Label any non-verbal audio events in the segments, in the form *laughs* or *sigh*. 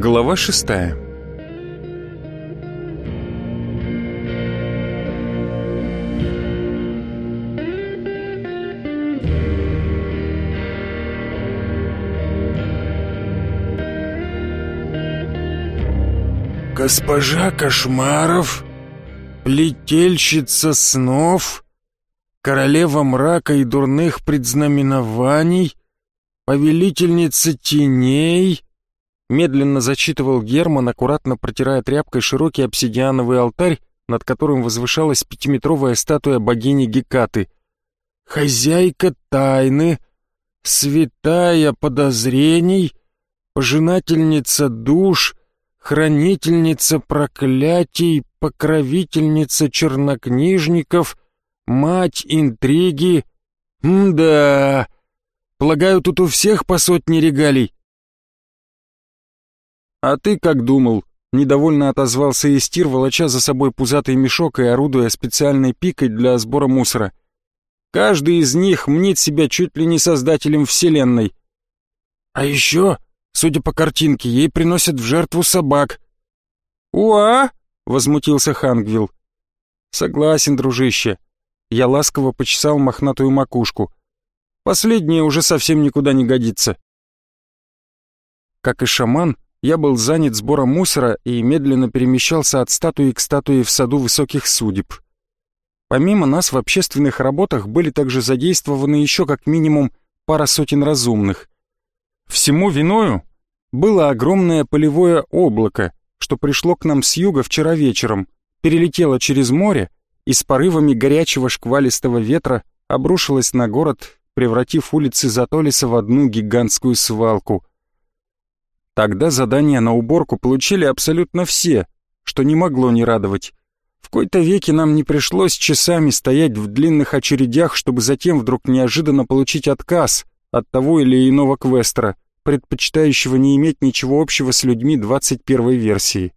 Глава шестая. «Госпожа Кошмаров, плетельщица снов, королева мрака и дурных предзнаменований, повелительница теней», медленно зачитывал Герман, аккуратно протирая тряпкой широкий обсидиановый алтарь, над которым возвышалась пятиметровая статуя богини Гекаты. «Хозяйка тайны, святая подозрений, пожинательница душ, хранительница проклятий, покровительница чернокнижников, мать интриги. М-да, полагаю, тут у всех по сотне регалий. А ты как думал? Недовольно отозвался Истир, волоча за собой пузатый мешок и орудуя специальной пикой для сбора мусора. Каждый из них мнит себя чуть ли не создателем вселенной. А еще Судя по картинке, ей приносят в жертву собак. «Уа!» — возмутился Хангвилл. «Согласен, дружище». Я ласково почесал мохнатую макушку. Последнее уже совсем никуда не годится. Как и шаман, я был занят сбором мусора и медленно перемещался от статуи к статуе в саду высоких судеб. Помимо нас в общественных работах были также задействованы еще как минимум пара сотен разумных. Всему виною было огромное полевое облако, что пришло к нам с юга вчера вечером, перелетело через море и с порывами горячего шквалистого ветра обрушилось на город, превратив улицы Затолиса в одну гигантскую свалку. Тогда задания на уборку получили абсолютно все, что не могло не радовать. В кои-то веки нам не пришлось часами стоять в длинных очередях, чтобы затем вдруг неожиданно получить отказ от того или иного квестера, предпочитающего не иметь ничего общего с людьми 21 версии.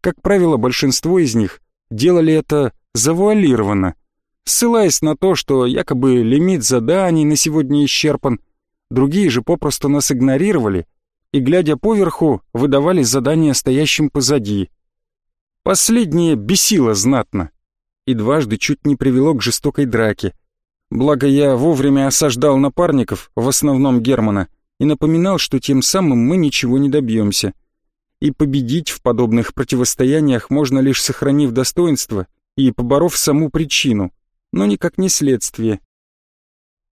Как правило, большинство из них делали это завуалированно, ссылаясь на то, что якобы лимит заданий на сегодня исчерпан, другие же попросту нас игнорировали и, глядя поверху, выдавали задания стоящим позади. Последнее бесило знатно и дважды чуть не привело к жестокой драке, Благо я вовремя осаждал напарников, в основном Германа, и напоминал, что тем самым мы ничего не добьемся. И победить в подобных противостояниях можно лишь сохранив достоинство и поборов саму причину, но никак не следствие.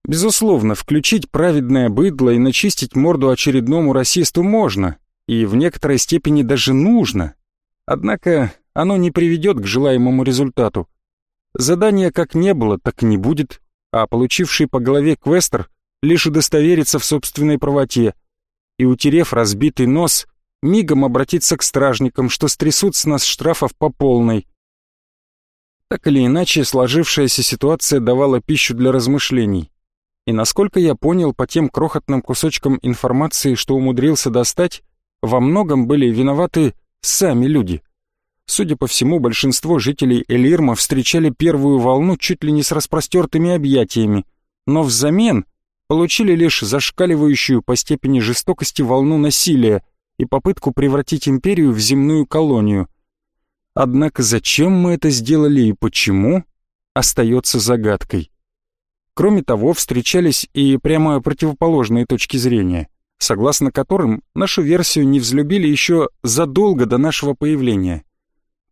Безусловно, включить праведное быдло и начистить морду очередному расисту можно, и в некоторой степени даже нужно. Однако оно не приведет к желаемому результату. Задания как не было, так и не будет а получивший по голове квестер лишь удостоверится в собственной правоте и, утерев разбитый нос, мигом обратиться к стражникам, что стрясут с нас штрафов по полной. Так или иначе, сложившаяся ситуация давала пищу для размышлений. И насколько я понял по тем крохотным кусочкам информации, что умудрился достать, во многом были виноваты сами люди — Судя по всему, большинство жителей Элирма встречали первую волну чуть ли не с распростертыми объятиями, но взамен получили лишь зашкаливающую по степени жестокости волну насилия и попытку превратить империю в земную колонию. Однако зачем мы это сделали и почему, остается загадкой. Кроме того, встречались и прямо противоположные точки зрения, согласно которым нашу версию не взлюбили еще задолго до нашего появления.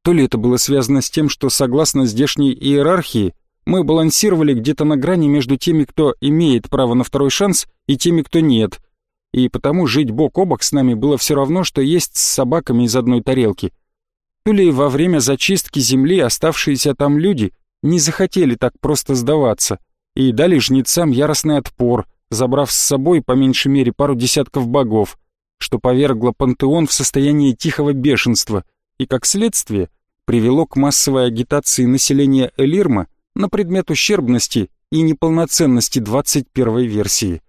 То ли это было связано с тем, что, согласно здешней иерархии, мы балансировали где-то на грани между теми, кто имеет право на второй шанс, и теми, кто нет. И потому жить бок о бок с нами было все равно, что есть с собаками из одной тарелки. То ли во время зачистки земли оставшиеся там люди не захотели так просто сдаваться и дали жнецам яростный отпор, забрав с собой по меньшей мере пару десятков богов, что повергло пантеон в состояние тихого бешенства — и, как следствие, привело к массовой агитации населения Элирма на предмет ущербности и неполноценности 21 версии.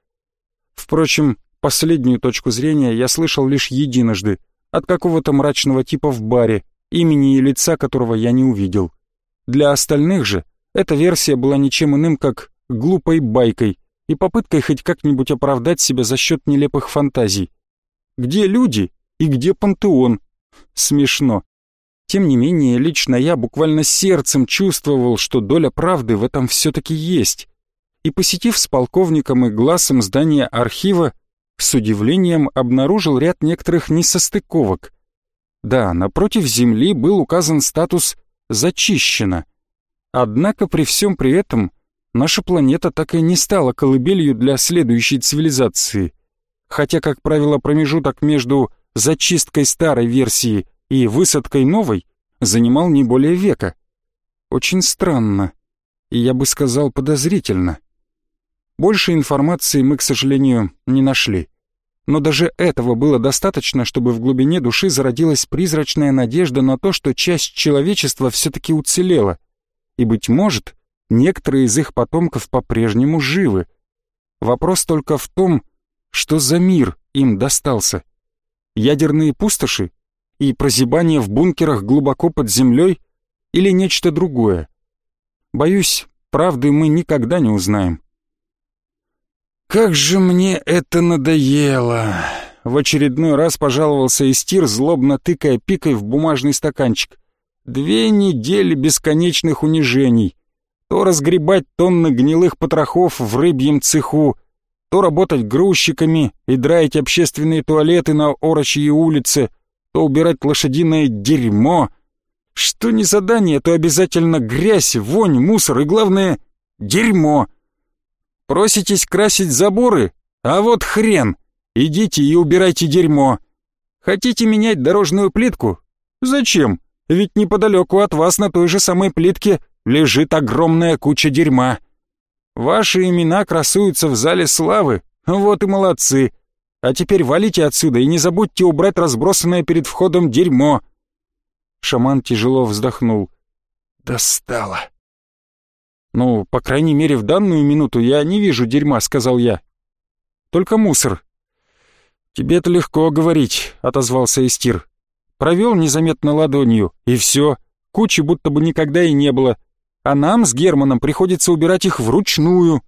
Впрочем, последнюю точку зрения я слышал лишь единожды, от какого-то мрачного типа в баре, имени и лица которого я не увидел. Для остальных же эта версия была ничем иным, как глупой байкой и попыткой хоть как-нибудь оправдать себя за счет нелепых фантазий. Где люди, И где пантеон? Смешно. Тем не менее, лично я буквально сердцем чувствовал, что доля правды в этом все-таки есть. И посетив с полковником и глазом здание архива, с удивлением обнаружил ряд некоторых несостыковок. Да, напротив Земли был указан статус «зачищено». Однако при всем при этом наша планета так и не стала колыбелью для следующей цивилизации. Хотя, как правило, промежуток между зачисткой старой версии и высадкой новой занимал не более века. Очень странно, и я бы сказал подозрительно. Больше информации мы, к сожалению, не нашли. Но даже этого было достаточно, чтобы в глубине души зародилась призрачная надежда на то, что часть человечества все-таки уцелела. И, быть может, некоторые из их потомков по-прежнему живы. Вопрос только в том, что за мир им достался. Ядерные пустоши и прозябание в бункерах глубоко под землей или нечто другое. Боюсь, правды мы никогда не узнаем. «Как же мне это надоело!» В очередной раз пожаловался Истир, злобно тыкая пикой в бумажный стаканчик. «Две недели бесконечных унижений. То разгребать тонны гнилых потрохов в рыбьем цеху, то работать грузчиками и драить общественные туалеты на Орочьей улице, то убирать лошадиное дерьмо. Что не задание, то обязательно грязь, вонь, мусор и, главное, дерьмо. Проситесь красить заборы? А вот хрен! Идите и убирайте дерьмо. Хотите менять дорожную плитку? Зачем? Ведь неподалеку от вас на той же самой плитке лежит огромная куча дерьма. Ваши имена красуются в зале славы, вот и молодцы. А теперь валите отсюда и не забудьте убрать разбросанное перед входом дерьмо. Шаман тяжело вздохнул. Достало. «Ну, по крайней мере, в данную минуту я не вижу дерьма», — сказал я. «Только мусор». «Тебе это легко говорить», — отозвался Истир. «Провел незаметно ладонью, и все. Кучи будто бы никогда и не было. А нам с Германом приходится убирать их вручную».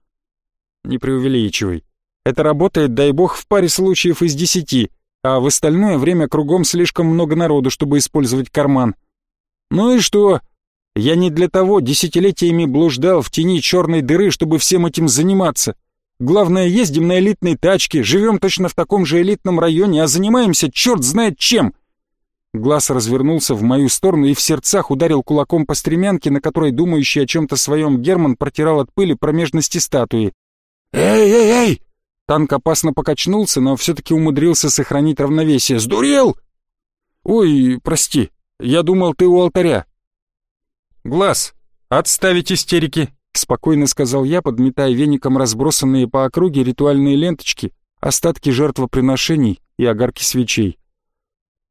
«Не преувеличивай. Это работает, дай бог, в паре случаев из десяти, а в остальное время кругом слишком много народу, чтобы использовать карман». «Ну и что?» Я не для того десятилетиями блуждал в тени черной дыры, чтобы всем этим заниматься. Главное, ездим на элитной тачке, живем точно в таком же элитном районе, а занимаемся черт знает чем. Глаз развернулся в мою сторону и в сердцах ударил кулаком по стремянке, на которой думающий о чем-то своем Герман протирал от пыли промежности статуи. «Эй, эй, эй!» Танк опасно покачнулся, но все-таки умудрился сохранить равновесие. «Сдурел!» «Ой, прости, я думал, ты у алтаря». «Глаз, отставить истерики!» — спокойно сказал я, подметая веником разбросанные по округе ритуальные ленточки, остатки жертвоприношений и огарки свечей.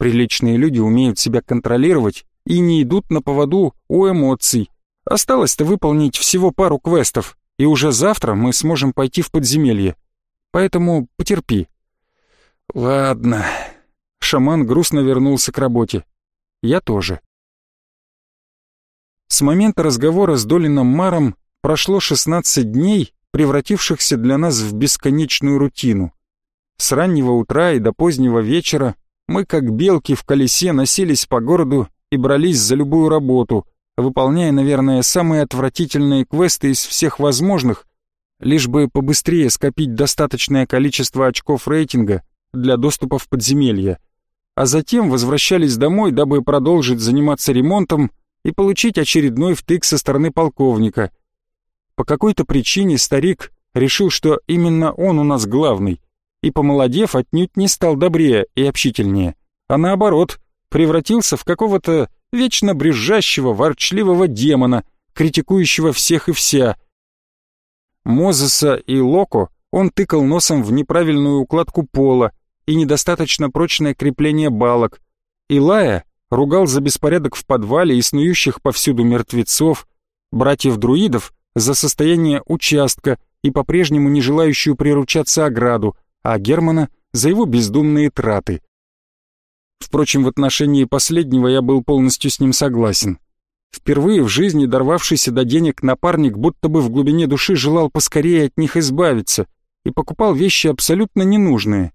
Приличные люди умеют себя контролировать и не идут на поводу у эмоций. Осталось-то выполнить всего пару квестов, и уже завтра мы сможем пойти в подземелье. Поэтому потерпи. Ладно. Шаман грустно вернулся к работе. Я тоже. С момента разговора с Долином Маром прошло 16 дней, превратившихся для нас в бесконечную рутину. С раннего утра и до позднего вечера мы, как белки в колесе, носились по городу и брались за любую работу, выполняя, наверное, самые отвратительные квесты из всех возможных, лишь бы побыстрее скопить достаточное количество очков рейтинга для доступа в подземелье, а затем возвращались домой, дабы продолжить заниматься ремонтом и получить очередной втык со стороны полковника. По какой-то причине старик решил, что именно он у нас главный, и, помолодев, отнюдь не стал добрее и общительнее, а наоборот, превратился в какого-то вечно брюзжащего, ворчливого демона, критикующего всех и вся. Мозеса и Локо он тыкал носом в неправильную укладку пола и недостаточно прочное крепление балок, Илая ругал за беспорядок в подвале и снующих повсюду мертвецов, братьев-друидов за состояние участка и по-прежнему не желающую приручаться ограду, а Германа за его бездумные траты. Впрочем, в отношении последнего я был полностью с ним согласен. Впервые в жизни дорвавшийся до денег напарник будто бы в глубине души желал поскорее от них избавиться и покупал вещи абсолютно ненужные.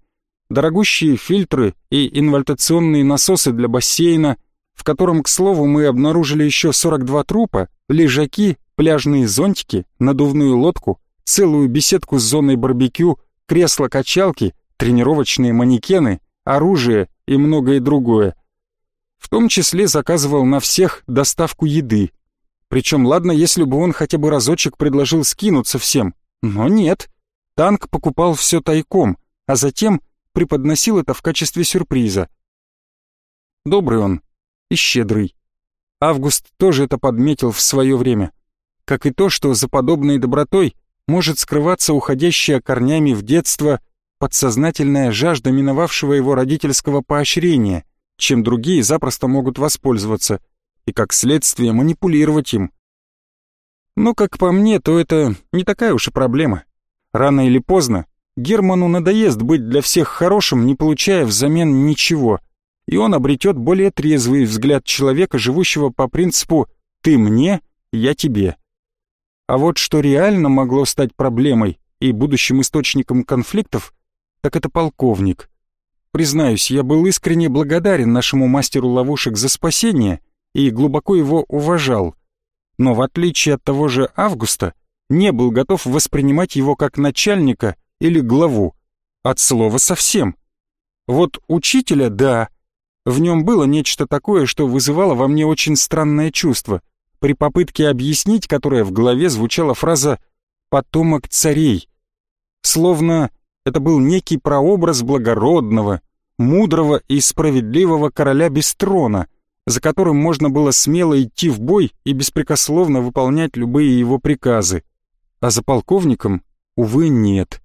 дорогущие фильтры и инвальтационные насосы для бассейна, в котором, к слову, мы обнаружили еще 42 трупа, лежаки, пляжные зонтики, надувную лодку, целую беседку с зоной барбекю, кресло-качалки, тренировочные манекены, оружие и многое другое. В том числе заказывал на всех доставку еды. Причем ладно, если бы он хотя бы разочек предложил скинуться всем, но нет. Танк покупал все тайком, а затем преподносил это в качестве сюрприза. Добрый он и щедрый. Август тоже это подметил в свое время. Как и то, что за подобной добротой может скрываться уходящая корнями в детство подсознательная жажда миновавшего его родительского поощрения, чем другие запросто могут воспользоваться, и как следствие манипулировать им. Но, как по мне, то это не такая уж и проблема. Рано или поздно Герману надоест быть для всех хорошим, не получая взамен ничего, и он обретет более трезвый взгляд человека, живущего по принципу «ты мне, я тебе». А вот что реально могло стать проблемой и будущим источником конфликтов, так это полковник. Признаюсь, я был искренне благодарен нашему мастеру ловушек за спасение и глубоко его уважал, но в отличие от того же Августа, не был готов воспринимать его как начальника или главу, от слова совсем. Вот учителя, да, в нем было нечто такое, что вызывало во мне очень странное чувство, при попытке объяснить которое в голове звучала фраза «потомок царей», словно это был некий прообраз благородного, мудрого и справедливого короля без трона, за которым можно было смело идти в бой и беспрекословно выполнять любые его приказы а за полковником, увы, нет.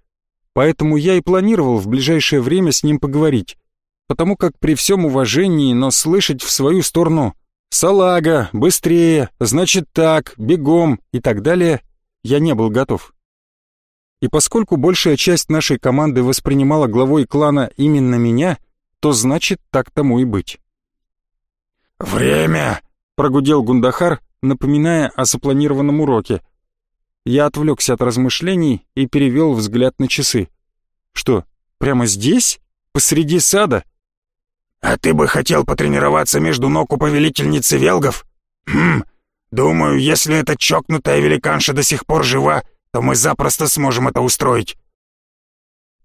Поэтому я и планировал в ближайшее время с ним поговорить, потому как при всем уважении, но слышать в свою сторону «Салага, быстрее, значит так, бегом» и так далее, я не был готов. И поскольку большая часть нашей команды воспринимала главой клана именно меня, то значит так тому и быть. «Время!» — прогудел Гундахар, напоминая о запланированном уроке — я отвлекся от размышлений и перевел взгляд на часы. Что, прямо здесь? Посреди сада? А ты бы хотел потренироваться между ног у повелительницы Велгов? Хм, думаю, если эта чокнутая великанша до сих пор жива, то мы запросто сможем это устроить.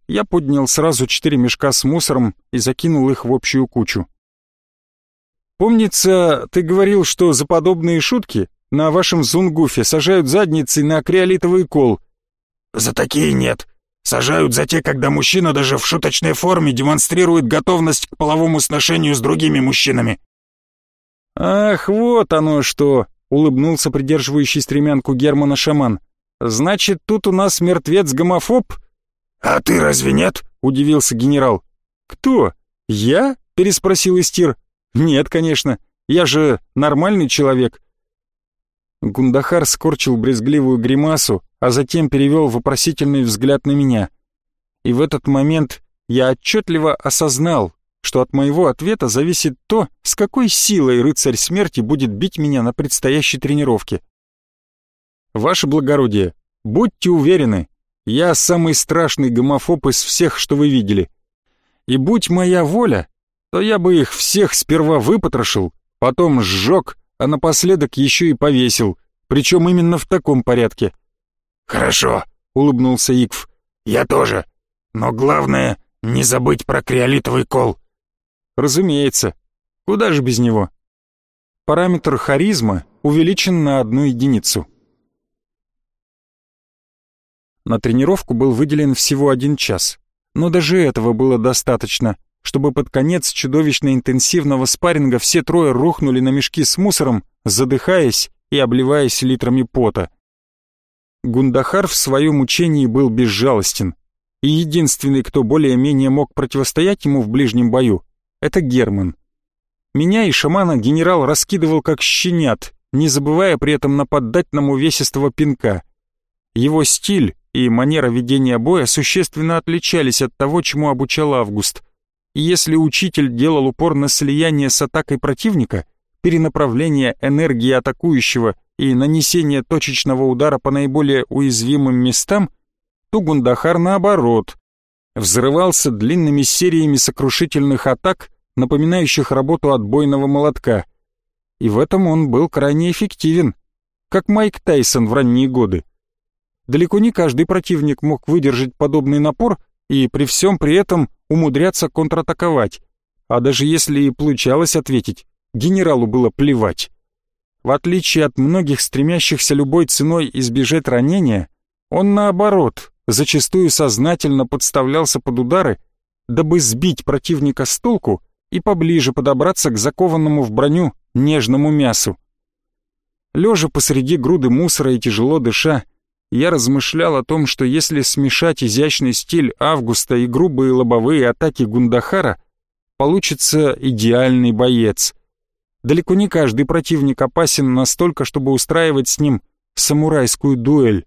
Я поднял сразу четыре мешка с мусором и закинул их в общую кучу. «Помнится, ты говорил, что за подобные шутки на вашем зунгуфе сажают задницей на криолитовый кол. За такие нет. Сажают за те, когда мужчина даже в шуточной форме демонстрирует готовность к половому сношению с другими мужчинами. Ах, вот оно что, улыбнулся придерживающий стремянку Германа шаман. Значит, тут у нас мертвец-гомофоб? А ты разве нет? удивился генерал. Кто? Я? переспросил Истир. Нет, конечно. Я же нормальный человек. Гундахар скорчил брезгливую гримасу, а затем перевел вопросительный взгляд на меня. И в этот момент я отчетливо осознал, что от моего ответа зависит то, с какой силой рыцарь смерти будет бить меня на предстоящей тренировке. Ваше благородие, будьте уверены, я самый страшный гомофоб из всех, что вы видели. И будь моя воля, то я бы их всех сперва выпотрошил, потом сжег, а напоследок еще и повесил, причем именно в таком порядке. «Хорошо», — улыбнулся Икв, — «я тоже. Но главное, не забыть про криолитовый кол». «Разумеется. Куда же без него?» Параметр харизма увеличен на одну единицу. На тренировку был выделен всего один час, но даже этого было достаточно, чтобы под конец чудовищно интенсивного спарринга все трое рухнули на мешки с мусором, задыхаясь и обливаясь литрами пота. Гундахар в своем учении был безжалостен, и единственный, кто более-менее мог противостоять ему в ближнем бою, это Герман. Меня и шамана генерал раскидывал как щенят, не забывая при этом нападать нам увесистого пинка. Его стиль и манера ведения боя существенно отличались от того, чему обучал Август — и если учитель делал упор на слияние с атакой противника, перенаправление энергии атакующего и нанесение точечного удара по наиболее уязвимым местам, то Гундахар наоборот, взрывался длинными сериями сокрушительных атак, напоминающих работу отбойного молотка. И в этом он был крайне эффективен, как Майк Тайсон в ранние годы. Далеко не каждый противник мог выдержать подобный напор и при всем при этом умудряться контратаковать. А даже если и получалось ответить, генералу было плевать. В отличие от многих стремящихся любой ценой избежать ранения, он наоборот, зачастую сознательно подставлялся под удары, дабы сбить противника с толку и поближе подобраться к закованному в броню нежному мясу. Лежа посреди груды мусора и тяжело дыша, я размышлял о том, что если смешать изящный стиль Августа и грубые лобовые атаки Гундахара, получится идеальный боец. Далеко не каждый противник опасен настолько, чтобы устраивать с ним самурайскую дуэль.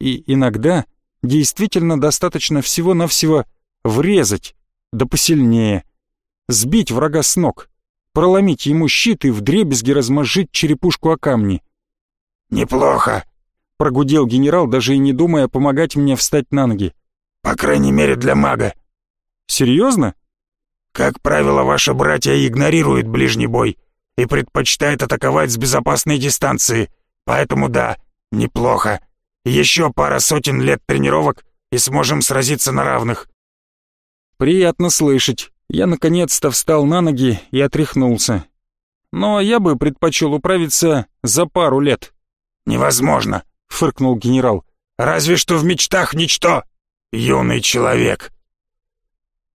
И иногда действительно достаточно всего-навсего врезать, да посильнее, сбить врага с ног, проломить ему щит и вдребезги размозжить черепушку о камни. «Неплохо», — прогудел генерал, даже и не думая помогать мне встать на ноги. «По крайней мере для мага». «Серьезно?» «Как правило, ваши братья игнорируют ближний бой и предпочитают атаковать с безопасной дистанции, поэтому да, неплохо. Еще пара сотен лет тренировок и сможем сразиться на равных». «Приятно слышать. Я наконец-то встал на ноги и отряхнулся. Но я бы предпочел управиться за пару лет. «Невозможно», — фыркнул генерал. «Разве что в мечтах ничто, юный человек».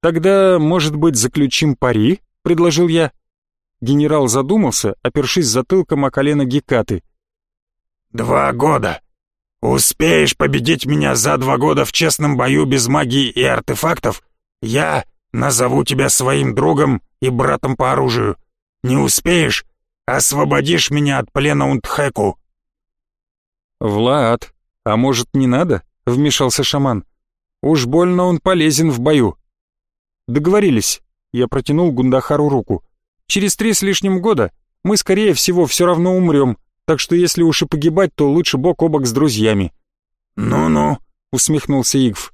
«Тогда, может быть, заключим пари?» — предложил я. Генерал задумался, опершись затылком о колено Гекаты. «Два года. Успеешь победить меня за два года в честном бою без магии и артефактов? Я Назову тебя своим другом и братом по оружию. Не успеешь? Освободишь меня от плена Унтхэку». «Влад, а может, не надо?» — вмешался шаман. «Уж больно он полезен в бою». «Договорились». Я протянул Гундахару руку. «Через три с лишним года мы, скорее всего, все равно умрем, так что если уж и погибать, то лучше бок о бок с друзьями». «Ну-ну», — усмехнулся Игв.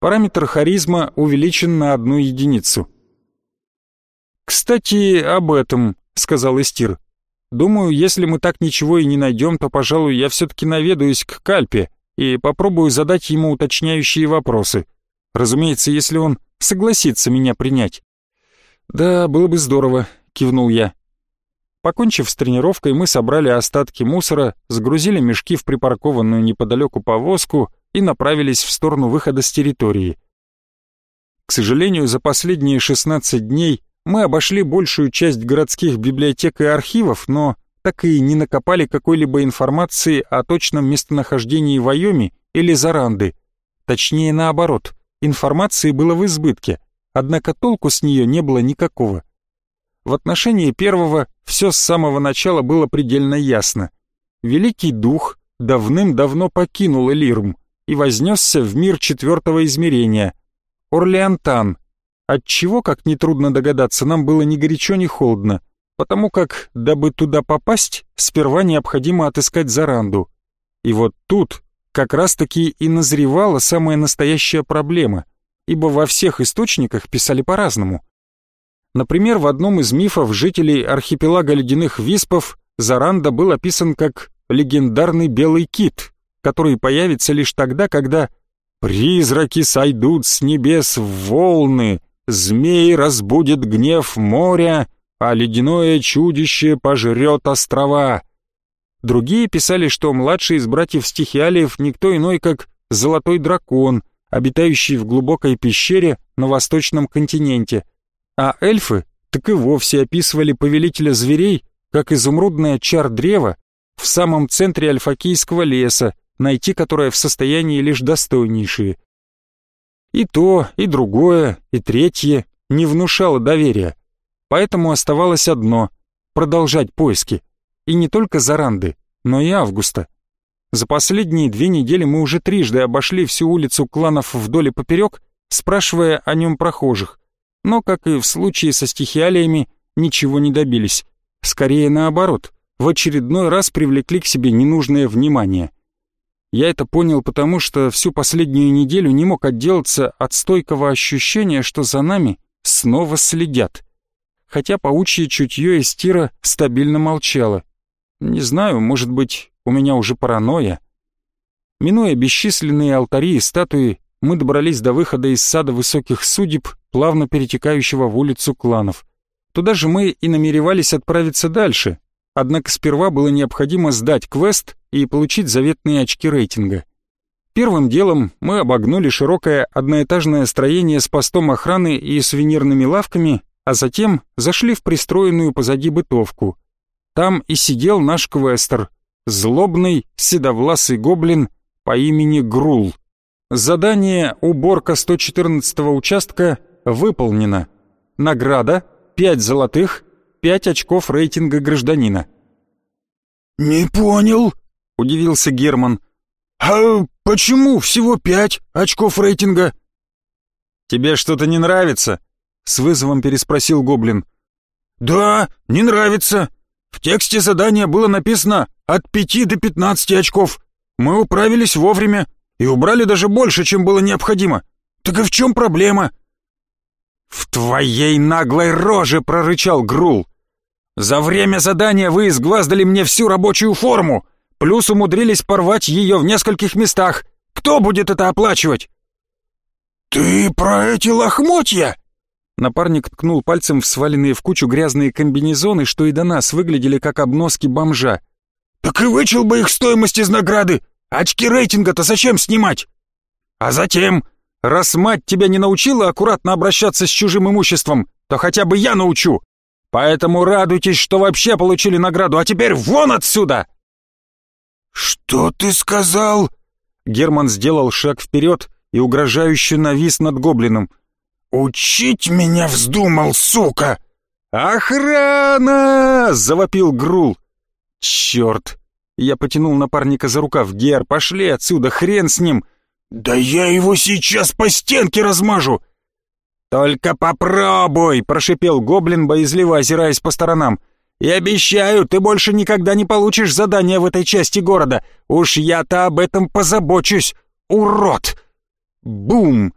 Параметр харизма увеличен на одну единицу. «Кстати, об этом», — сказал Истир. «Думаю, если мы так ничего и не найдем, то, пожалуй, я все-таки наведаюсь к Кальпе и попробую задать ему уточняющие вопросы. Разумеется, если он согласится меня принять». «Да, было бы здорово», — кивнул я. Покончив с тренировкой, мы собрали остатки мусора, сгрузили мешки в припаркованную неподалеку повозку и направились в сторону выхода с территории. К сожалению, за последние 16 дней мы обошли большую часть городских библиотек и архивов, но так и не накопали какой-либо информации о точном местонахождении Вайоми или Заранды. Точнее, наоборот, информации было в избытке, однако толку с нее не было никакого. В отношении первого все с самого начала было предельно ясно. Великий Дух давным-давно покинул Элирум, и вознесся в мир четвертого измерения. Орлеантан. Отчего, как нетрудно догадаться, нам было ни горячо, ни холодно, потому как, дабы туда попасть, сперва необходимо отыскать Заранду. И вот тут как раз-таки и назревала самая настоящая проблема, ибо во всех источниках писали по-разному. Например, в одном из мифов жителей архипелага ледяных виспов Заранда был описан как легендарный белый кит, который появится лишь тогда, когда «призраки сойдут с небес в волны, змей разбудит гнев моря, а ледяное чудище пожрет острова». Другие писали, что младший из братьев Стихиалиев никто иной, как Золотой Дракон, обитающий в глубокой пещере на восточном континенте, а эльфы так и вовсе описывали повелителя зверей, как изумрудное чар древа в самом центре Альфакийского леса, найти которое в состоянии лишь достойнейшие. И то, и другое, и третье не внушало доверия, поэтому оставалось одно — продолжать поиски. И не только Заранды, но и Августа. За последние две недели мы уже трижды обошли всю улицу кланов вдоль и поперек, спрашивая о нем прохожих, но, как и в случае со стихиалиями, ничего не добились. Скорее наоборот, в очередной раз привлекли к себе ненужное внимание — Я это понял потому, что всю последнюю неделю не мог отделаться от стойкого ощущения, что за нами снова следят. Хотя паучье чутье из тира стабильно молчало. Не знаю, может быть, у меня уже паранойя. Минуя бесчисленные алтари и статуи, мы добрались до выхода из сада высоких судеб, плавно перетекающего в улицу кланов. Туда же мы и намеревались отправиться дальше, однако сперва было необходимо сдать квест и получить заветные очки рейтинга. Первым делом мы обогнули широкое одноэтажное строение с постом охраны и сувенирными лавками, а затем зашли в пристроенную позади бытовку. Там и сидел наш квестер, злобный седовласый гоблин по имени Грул. Задание «Уборка 114-го участка» выполнено. Награда — 5 золотых, 5 очков рейтинга гражданина. «Не понял», — удивился Герман. «А почему всего пять очков рейтинга?» «Тебе что-то не нравится?» — с вызовом переспросил Гоблин. «Да, не нравится. В тексте задания было написано от пяти до пятнадцати очков. Мы управились вовремя и убрали даже больше, чем было необходимо. Так и в чем проблема?» «В твоей наглой роже!» — прорычал Грул. «За время задания вы изгваздали мне всю рабочую форму, плюс умудрились порвать ее в нескольких местах. Кто будет это оплачивать?» «Ты про эти лохмотья?» Напарник ткнул пальцем в сваленные в кучу грязные комбинезоны, что и до нас выглядели как обноски бомжа. «Так и вычел бы их стоимость из награды! Очки рейтинга-то зачем снимать?» «А затем, раз мать тебя не научила аккуратно обращаться с чужим имуществом, то хотя бы я научу. Поэтому радуйтесь, что вообще получили награду, а теперь вон отсюда!» «Что ты сказал?» Герман сделал шаг вперед и угрожающе навис над гоблином. «Учить меня вздумал, сука!» «Охрана!» — завопил Грул. «Черт!» Я потянул напарника за рукав. «Гер, пошли отсюда, хрен с ним!» «Да я его сейчас по стенке размажу!» «Только попробуй!» — прошипел гоблин, боязливо озираясь по сторонам. «И обещаю, ты больше никогда не получишь задания в этой части города. Уж я-то об этом позабочусь, урод!» Бум!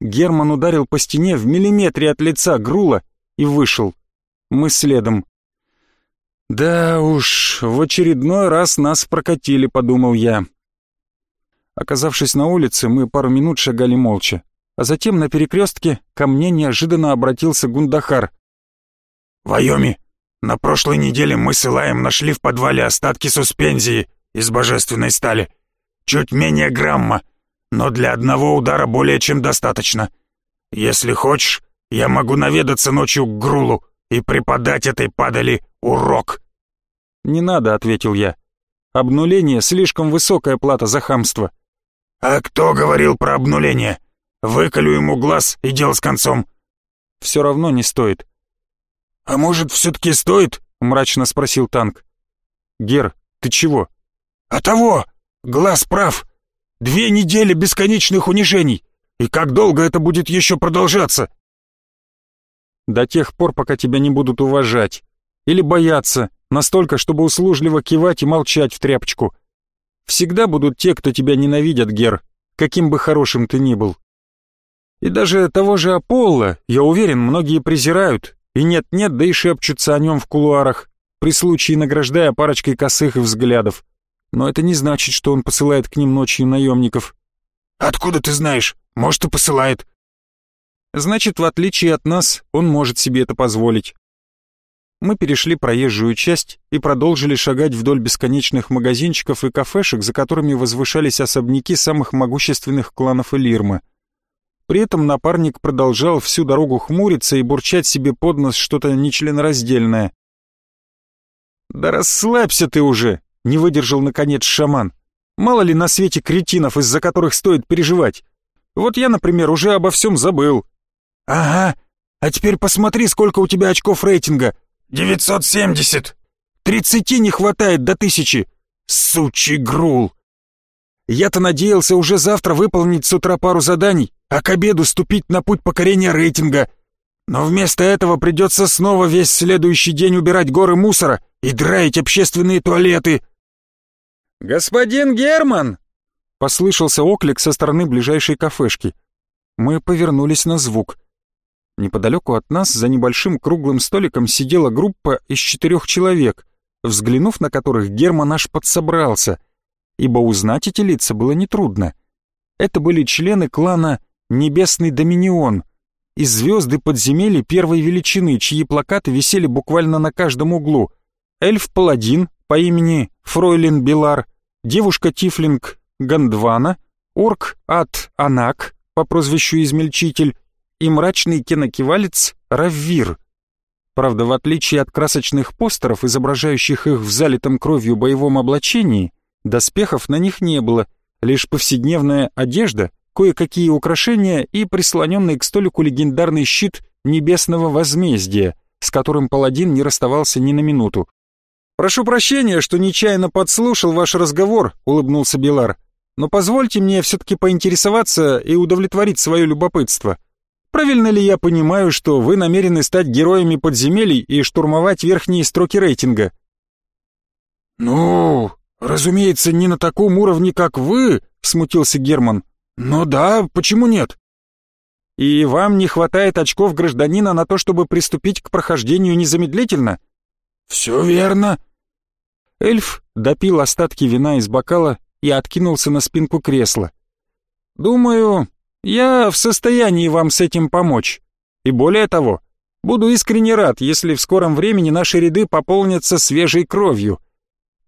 Герман ударил по стене в миллиметре от лица Грула и вышел. Мы следом. «Да уж, в очередной раз нас прокатили», — подумал я. Оказавшись на улице, мы пару минут шагали молча, а затем на перекрестке ко мне неожиданно обратился Гундахар. «Вайоми, на прошлой неделе мы с Илаем нашли в подвале остатки суспензии из божественной стали. Чуть менее грамма, но для одного удара более чем достаточно. Если хочешь, я могу наведаться ночью к Грулу и преподать этой падали урок». «Не надо», — ответил я. «Обнуление — слишком высокая плата за хамство». «А кто говорил про обнуление? Выколю ему глаз и дело с концом». «Все равно не стоит». «А может, все-таки стоит?» — мрачно спросил танк. «Гер, ты чего?» «А того! Глаз прав! Две недели бесконечных унижений! И как долго это будет еще продолжаться?» «До тех пор, пока тебя не будут уважать. Или бояться, настолько, чтобы услужливо кивать и молчать в тряпочку. Всегда будут те, кто тебя ненавидят, Гер, каким бы хорошим ты ни был. И даже того же Аполло, я уверен, многие презирают, и нет-нет, да и шепчутся о нем в кулуарах, при случае награждая парочкой косых взглядов. Но это не значит, что он посылает к ним ночью наемников. «Откуда ты знаешь? Может, и посылает». Значит, в отличие от нас, он может себе это позволить мы перешли проезжую часть и продолжили шагать вдоль бесконечных магазинчиков и кафешек, за которыми возвышались особняки самых могущественных кланов Элирмы. При этом напарник продолжал всю дорогу хмуриться и бурчать себе под нос что-то нечленораздельное. «Да расслабься ты уже!» — не выдержал наконец шаман. «Мало ли на свете кретинов, из-за которых стоит переживать. Вот я, например, уже обо всем забыл». «Ага, а теперь посмотри, сколько у тебя очков рейтинга!» «Девятьсот семьдесят! Тридцати не хватает до тысячи! Сучий грул!» Я-то надеялся уже завтра выполнить с утра пару заданий, а к обеду ступить на путь покорения рейтинга. Но вместо этого придется снова весь следующий день убирать горы мусора и драить общественные туалеты. «Господин Герман!» — послышался оклик со стороны ближайшей кафешки. Мы повернулись на звук. Неподалеку от нас за небольшим круглым столиком сидела группа из четырех человек, взглянув на которых Герман аж подсобрался, ибо узнать эти лица было нетрудно. Это были члены клана «Небесный Доминион» и звезды подземелья первой величины, чьи плакаты висели буквально на каждом углу. Эльф-паладин по имени Фройлин Билар, девушка-тифлинг Гандвана, орк Ат Анак по прозвищу Измельчитель и мрачный кинокивалец Раввир. Правда, в отличие от красочных постеров, изображающих их в залитом кровью боевом облачении, доспехов на них не было, лишь повседневная одежда, кое-какие украшения и прислоненный к столику легендарный щит небесного возмездия, с которым паладин не расставался ни на минуту. «Прошу прощения, что нечаянно подслушал ваш разговор», — улыбнулся Билар. «Но позвольте мне все-таки поинтересоваться и удовлетворить свое любопытство. Правильно ли я понимаю, что вы намерены стать героями подземелий и штурмовать верхние строки рейтинга?» «Ну, разумеется, не на таком уровне, как вы», — смутился Герман. «Но да, почему нет?» «И вам не хватает очков гражданина на то, чтобы приступить к прохождению незамедлительно?» «Все верно». Эльф допил остатки вина из бокала и откинулся на спинку кресла. «Думаю, я в состоянии вам с этим помочь. И более того, буду искренне рад, если в скором времени наши ряды пополнятся свежей кровью.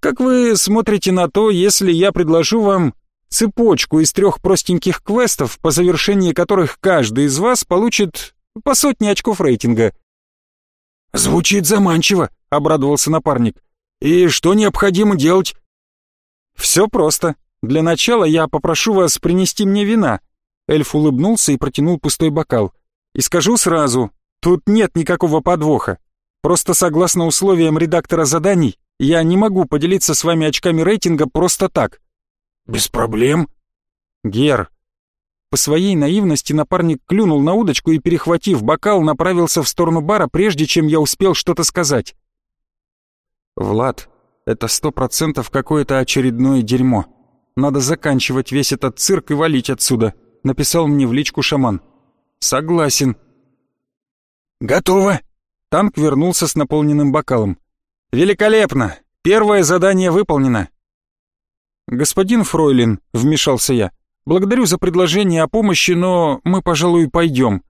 Как вы смотрите на то, если я предложу вам цепочку из трех простеньких квестов, по завершении которых каждый из вас получит по сотне очков рейтинга?» «Звучит заманчиво», — обрадовался напарник. «И что необходимо делать?» «Все просто. Для начала я попрошу вас принести мне вина». Эльф улыбнулся и протянул пустой бокал. «И скажу сразу, тут нет никакого подвоха. Просто согласно условиям редактора заданий, я не могу поделиться с вами очками рейтинга просто так». «Без проблем». «Гер». По своей наивности напарник клюнул на удочку и, перехватив бокал, направился в сторону бара, прежде чем я успел что-то сказать. «Влад, это сто процентов какое-то очередное дерьмо. Надо заканчивать весь этот цирк и валить отсюда», — написал мне в личку шаман. «Согласен». «Готово!» Танк вернулся с наполненным бокалом. «Великолепно! Первое задание выполнено!» «Господин Фройлин», — вмешался я, — «благодарю за предложение о помощи, но мы, пожалуй, пойдем.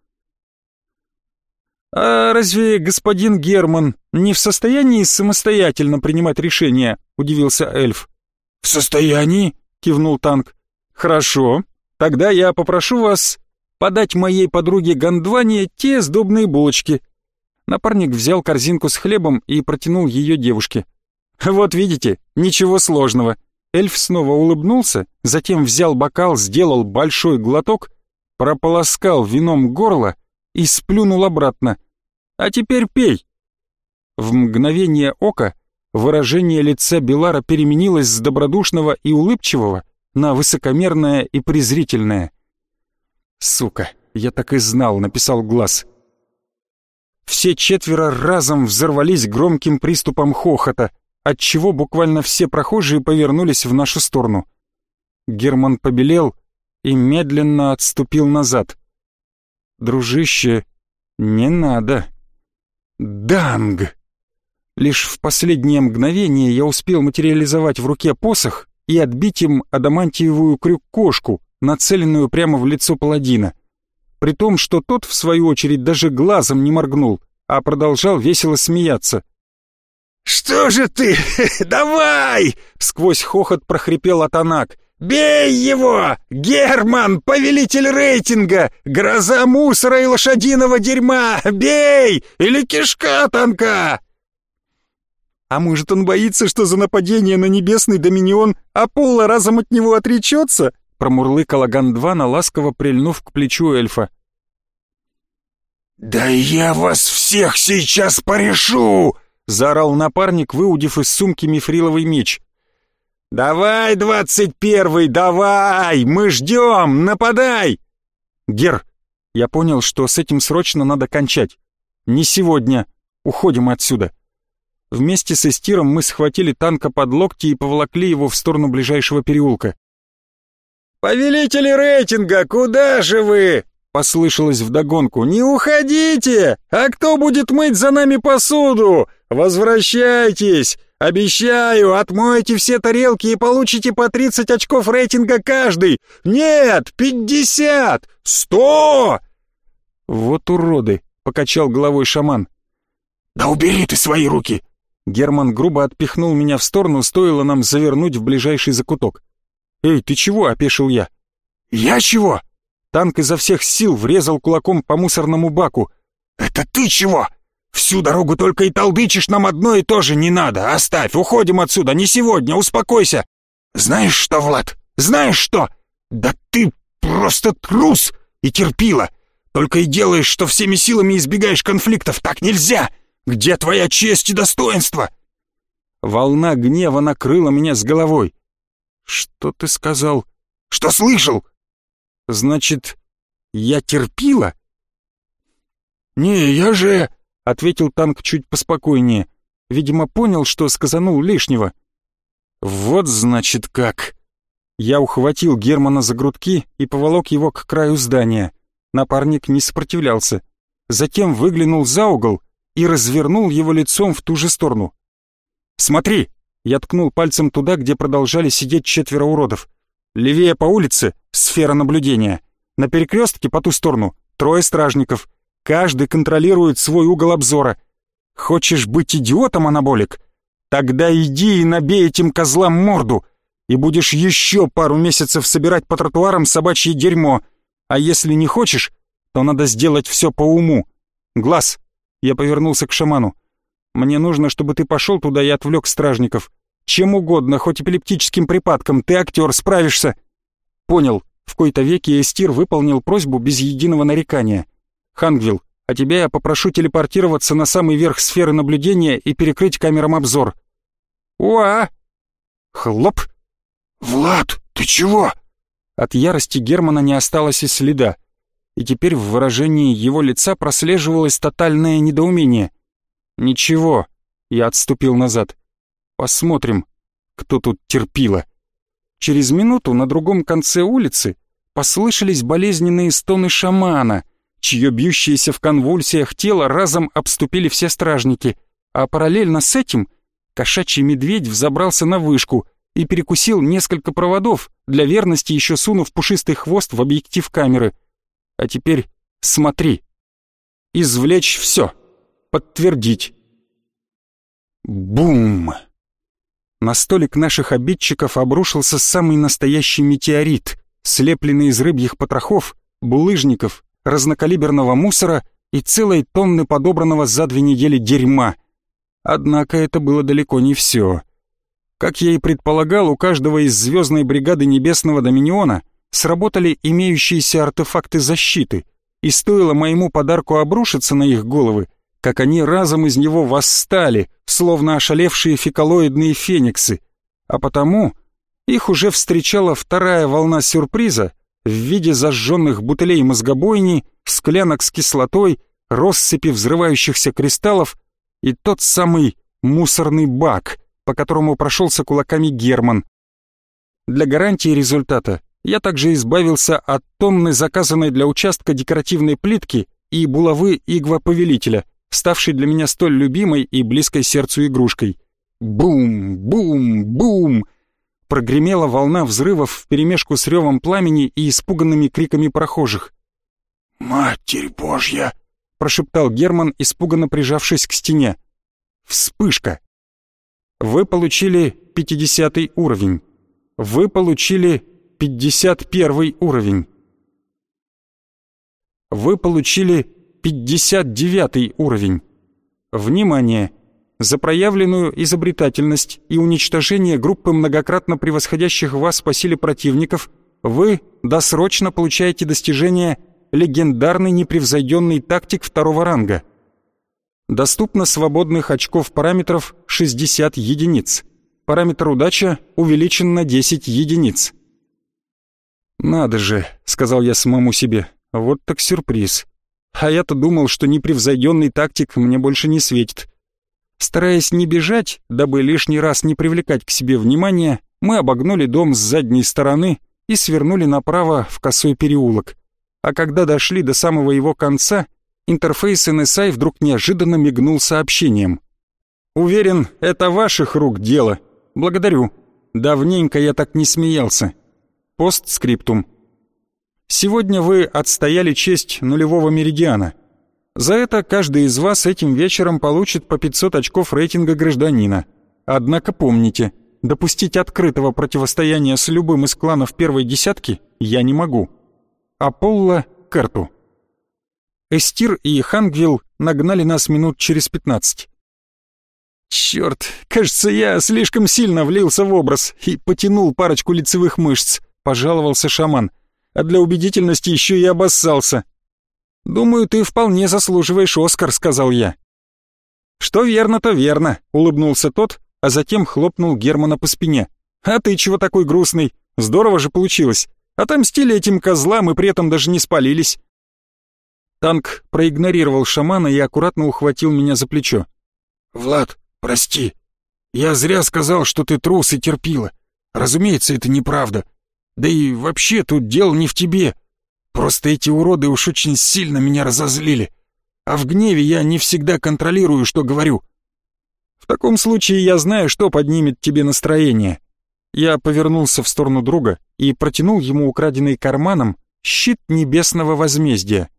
«А разве господин Герман не в состоянии самостоятельно принимать решения?» — удивился эльф. «В состоянии?» — кивнул танк. «Хорошо. Тогда я попрошу вас подать моей подруге Гондване те сдобные булочки». Напарник взял корзинку с хлебом и протянул ее девушке. «Вот видите, ничего сложного». Эльф снова улыбнулся, затем взял бокал, сделал большой глоток, прополоскал вином горло и сплюнул обратно. «А теперь пей!» В мгновение ока выражение лица Белара переменилось с добродушного и улыбчивого на высокомерное и презрительное. «Сука, я так и знал», — написал глаз. Все четверо разом взорвались громким приступом хохота, отчего буквально все прохожие повернулись в нашу сторону. Герман побелел и медленно отступил назад. «Дружище, не надо». «Данг!» Лишь в последнее мгновение я успел материализовать в руке посох и отбить им адамантиевую крюк-кошку, нацеленную прямо в лицо паладина. При том, что тот, в свою очередь, даже глазом не моргнул, а продолжал весело смеяться. «Что же ты? *laughs* Давай!» — сквозь хохот прохрипел Атанак. «Бей его! Герман, повелитель рейтинга! Гроза мусора и лошадиного дерьма! Бей! Или кишка танка!» «А может, он боится, что за нападение на небесный доминион Аполло разом от него отречется?» промурлыкала Гандвана, ласково прильнув к плечу эльфа. «Да я вас всех сейчас порешу!» — заорал напарник, выудив из сумки мифриловый меч. «Давай, двадцать первый, давай! Мы ждем! Нападай!» «Гер, я понял, что с этим срочно надо кончать. Не сегодня. Уходим отсюда». Вместе с Эстиром мы схватили танка под локти и поволокли его в сторону ближайшего переулка. «Повелители рейтинга, куда же вы?» Послышалось вдогонку. «Не уходите! А кто будет мыть за нами посуду? Возвращайтесь! Обещаю, отмойте все тарелки и получите по 30 очков рейтинга каждый! Нет, 50! 100!» «Вот уроды!» — покачал головой шаман. «Да убери ты свои руки!» Герман грубо отпихнул меня в сторону, стоило нам завернуть в ближайший закуток. «Эй, ты чего?» — опешил я. «Я чего?» Танк изо всех сил врезал кулаком по мусорному баку. «Это ты чего? Всю дорогу только и толдычишь, нам одно и то же не надо. Оставь, уходим отсюда, не сегодня, успокойся. Знаешь что, Влад, знаешь что? Да ты просто трус и терпила. Только и делаешь, что всеми силами избегаешь конфликтов. Так нельзя. Где твоя честь и достоинство?» Волна гнева накрыла меня с головой. «Что ты сказал?» «Что слышал?» «Значит, я терпила?» «Не, я же...» — ответил танк чуть поспокойнее. Видимо, понял, что сказанул лишнего. «Вот, значит, как...» Я ухватил Германа за грудки и поволок его к краю здания. Напарник не сопротивлялся. Затем выглянул за угол и развернул его лицом в ту же сторону. «Смотри!» — я ткнул пальцем туда, где продолжали сидеть четверо уродов. «Левее по улице — сфера наблюдения. На перекрестке по ту сторону — трое стражников. Каждый контролирует свой угол обзора. Хочешь быть идиотом, анаболик? Тогда иди и набей этим козлам морду, и будешь еще пару месяцев собирать по тротуарам собачье дерьмо. А если не хочешь, то надо сделать все по уму. Глаз!» Я повернулся к шаману. «Мне нужно, чтобы ты пошел туда и отвлек стражников. Чем угодно, хоть эпилептическим припадком, ты актер, справишься». «Понял». В кои-то веки Эстир выполнил просьбу без единого нарекания. «Хангвилл, а тебя я попрошу телепортироваться на самый верх сферы наблюдения и перекрыть камерам обзор». «Уа!» «Хлоп!» «Влад, ты чего?» От ярости Германа не осталось и следа и теперь в выражении его лица прослеживалось тотальное недоумение. «Ничего», — я отступил назад. «Посмотрим, кто тут терпило». Через минуту на другом конце улицы послышались болезненные стоны шамана, чье бьющееся в конвульсиях тело разом обступили все стражники, а параллельно с этим кошачий медведь взобрался на вышку и перекусил несколько проводов, для верности еще сунув пушистый хвост в объектив камеры — а теперь смотри. Извлечь все. Подтвердить. Бум! На столик наших обидчиков обрушился самый настоящий метеорит, слепленный из рыбьих потрохов, булыжников, разнокалиберного мусора и целой тонны подобранного за две недели дерьма. Однако это было далеко не все. Как я и предполагал, у каждого из звездной бригады Небесного Доминиона сработали имеющиеся артефакты защиты, и стоило моему подарку обрушиться на их головы, как они разом из него восстали, словно ошалевшие фекалоидные фениксы, а потому их уже встречала вторая волна сюрприза в виде зажженных бутылей мозгобойни, склянок с кислотой, россыпи взрывающихся кристаллов и тот самый мусорный бак, по которому прошелся кулаками Герман. Для гарантии результата я также избавился от тонны заказанной для участка декоративной плитки и булавы игва-повелителя, ставшей для меня столь любимой и близкой сердцу игрушкой. Бум, бум, бум! Прогремела волна взрывов вперемешку с ревом пламени и испуганными криками прохожих. «Матерь Божья!» — прошептал Герман, испуганно прижавшись к стене. Вспышка. Вы получили 50 уровень. Вы получили 51 уровень. Вы получили 59 уровень. Внимание! За проявленную изобретательность и уничтожение группы многократно превосходящих вас по силе противников вы досрочно получаете достижение «Легендарный непревзойденный тактик второго ранга». Доступно свободных очков параметров 60 единиц. Параметр удача увеличен на 10 единиц. «Надо же», — сказал я самому себе, — «вот так сюрприз. А я-то думал, что непревзойденный тактик мне больше не светит». Стараясь не бежать, дабы лишний раз не привлекать к себе внимания, мы обогнули дом с задней стороны и свернули направо в косой переулок. А когда дошли до самого его конца, интерфейс NSI вдруг неожиданно мигнул сообщением. «Уверен, это ваших рук дело. Благодарю. Давненько я так не смеялся. Постскриптум. Сегодня вы отстояли честь нулевого меридиана. За это каждый из вас этим вечером получит по 500 очков рейтинга гражданина. Однако помните, допустить открытого противостояния с любым из кланов первой десятки я не могу. Аполло Карту. Эстир и Хангвилл нагнали нас минут через 15. Черт, кажется, я слишком сильно влился в образ и потянул парочку лицевых мышц, пожаловался шаман, а для убедительности еще и обоссался. «Думаю, ты вполне заслуживаешь Оскар», — сказал я. «Что верно, то верно», — улыбнулся тот, а затем хлопнул Германа по спине. «А ты чего такой грустный? Здорово же получилось. Отомстили этим козлам и при этом даже не спалились». Танк проигнорировал шамана и аккуратно ухватил меня за плечо. «Влад, прости. Я зря сказал, что ты трус и терпила. Разумеется, это неправда. Да и вообще тут дело не в тебе. Просто эти уроды уж очень сильно меня разозлили. А в гневе я не всегда контролирую, что говорю. В таком случае я знаю, что поднимет тебе настроение. Я повернулся в сторону друга и протянул ему украденный карманом щит небесного возмездия.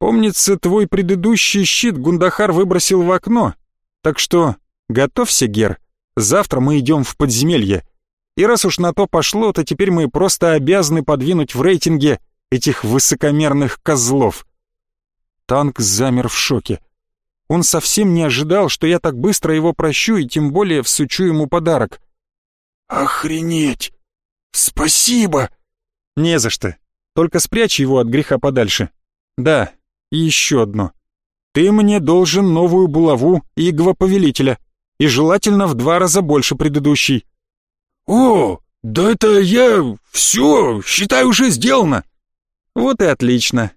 Помнится, твой предыдущий щит Гундахар выбросил в окно, так что готовься, Гер, завтра мы идем в подземелье. И раз уж на то пошло, то теперь мы просто обязаны подвинуть в рейтинге этих высокомерных козлов. Танк замер в шоке. Он совсем не ожидал, что я так быстро его прощу и тем более всучу ему подарок. «Охренеть! Спасибо!» «Не за что. Только спрячь его от греха подальше. Да, и еще одно. Ты мне должен новую булаву Игва-повелителя, и желательно в два раза больше предыдущей». «О, да это я... все, считай, уже сделано!» Вот и отлично.